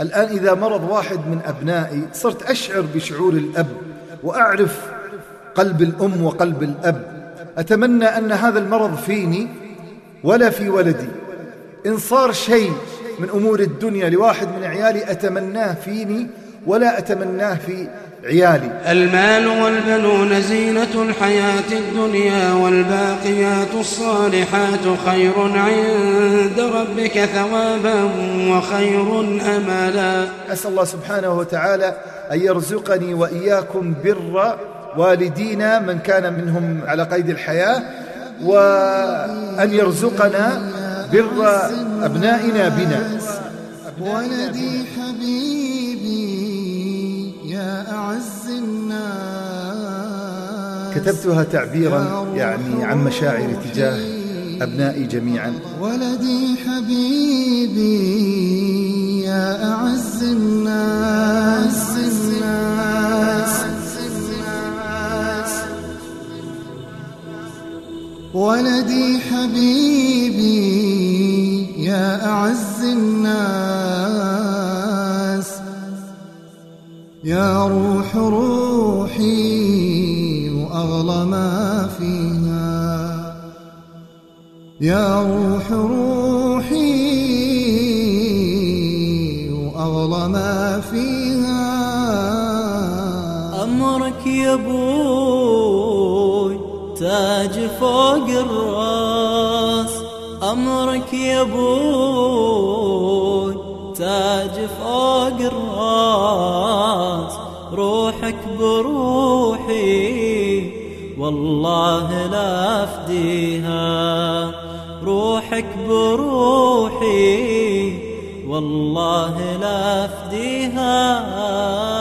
الآن إذا مرض واحد من أبنائي صرت أشعر بشعور الأب وأعرف قلب الأم وقلب الأب. أتمنى أن هذا المرض فيني ولا في ولدي. إن صار شيء من أمور الدنيا لواحد من عيالي أتمناه فيني ولا أتمناه في عيالي. المال والبنون زينة الحياة الدنيا والباقيات الصالحات خير عند ربك ثوابا وخير أملا. أسأل الله سبحانه وتعالى أن يرزقني وإياكم بر والدينا من كان منهم على قيد الحياة وأن يرزقنا بر أبنائنا بنا. ولدي حبيبي يا أعز الناس كتبتها تعبيرا يعني عن مشاعري تجاه أبنائي جميعا. ولدي حبيبي يا أعز الناس الناس ولدي حبيبي يا أعز الناس. يا روح روحي وأغلى ما فيها. يا روح روحي وأغلى ما فيها. أمرك يا بوي تاج فوق الراس. أمرك يا بوي بروحي والله لا أفديها. روحك بروحي والله لا أفديها.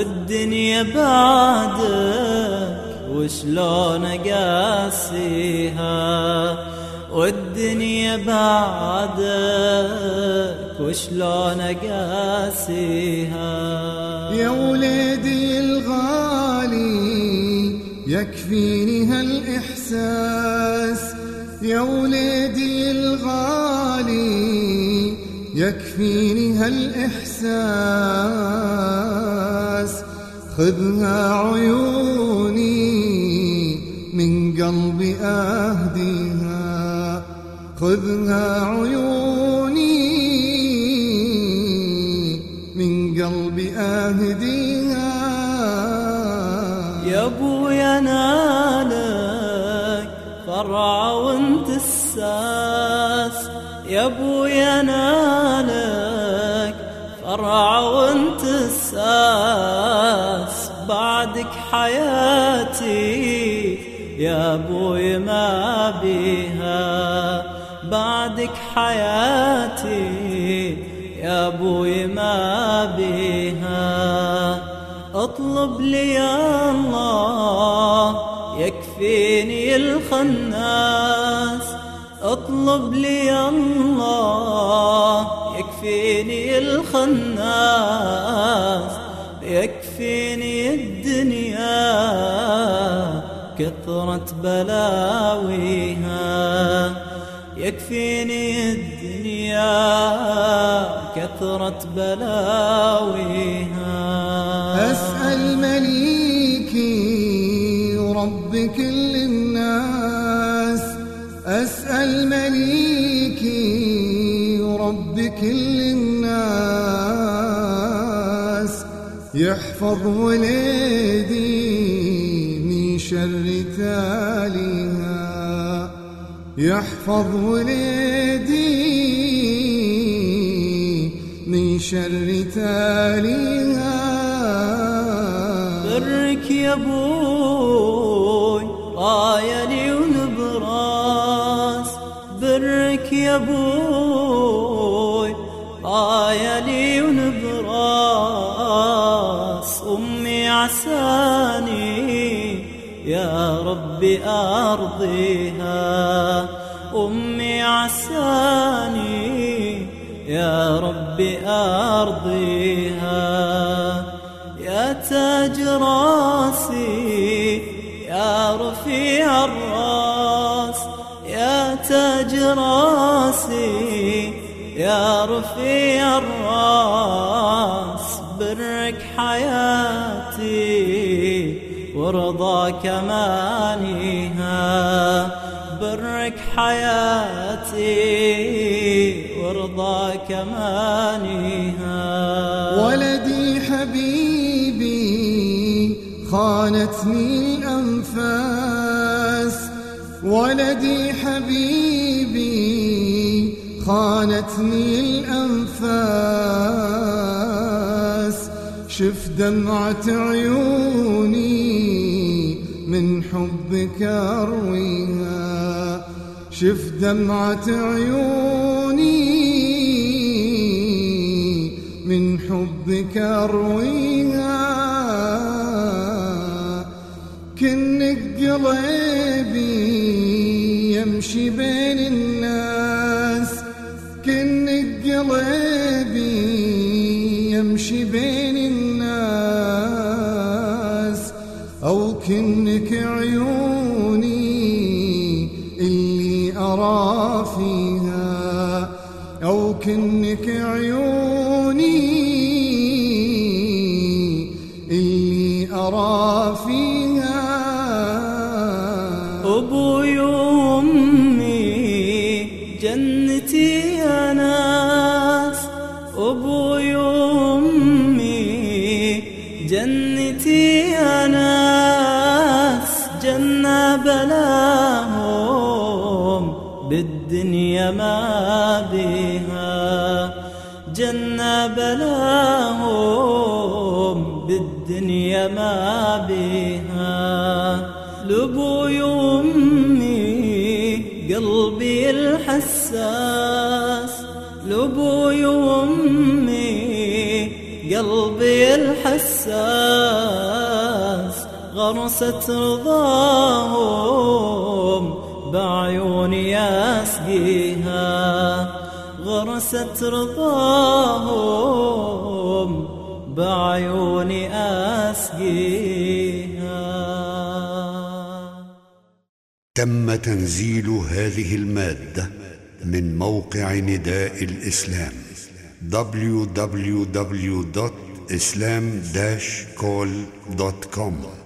والدنيا بعدك وشلون أقاسيها؟ والدنيا بعدك وشلون أقاسيها؟ يا وليدي الغالي يكفيني هالإحساس. يا وليدي الغالي يكفيني هالإحساس خذها عيوني من قلبي أهديها خذها عيوني من قلبي أهديها يا أبويا نالك فرع وانت الساس. يا أبويا نالك فرع وأنت الساس. بعدك حياتي يا أبوي ما بيها. بعدك حياتي يا أبوي ما بيها. اطلب لي يا الله يكفيني الخناس. اطلب لي الله يكفيني الخناس يكفيني الدنيا كثرة بلاويها. يكفيني الدنيا كثرة بلاويها. أسأل مليكي ورب كل مليكي ورب كل الناس يحفظ وليدي من شر تاليها يحفظ وليدي من شر تاليها برك يا بوي رايلي يا بوي رايلي ونبراس أمي عساني يا ربي أرضيها. أمي عساني يا ربي أرضيها. يا تاج راسي يا رفيع الرأس يا تاج راسي يا رفيع الراس برك حياتي ورضاك مانيها. برك حياتي ورضاك مانيها. ولدي حبيبي خانتني الأنفاس ولدي حبيبي خانتني الأنفاس. شف دمعة عيوني من حبك أرويها. شف دمعة عيوني من حبك أرويها. كنك قلبي يمشي بين الناس كنك قلبي يمشي بين الناس. أو كنك عيوني اللي أرى فيها. أو كنك عيوني اللي أرى فيها. أبوي بالدنيا ما بيها جنة بلاهم بالدنيا ما بيها لبوي وامي قلبي الحساس. لبوي وامي قلبي الحساس. غرست رضاهم اسقيها غرست رضاهم بعيوني أسقيها. تم تنزيل هذه المادة من موقع نداء الإسلام www.islam-call.com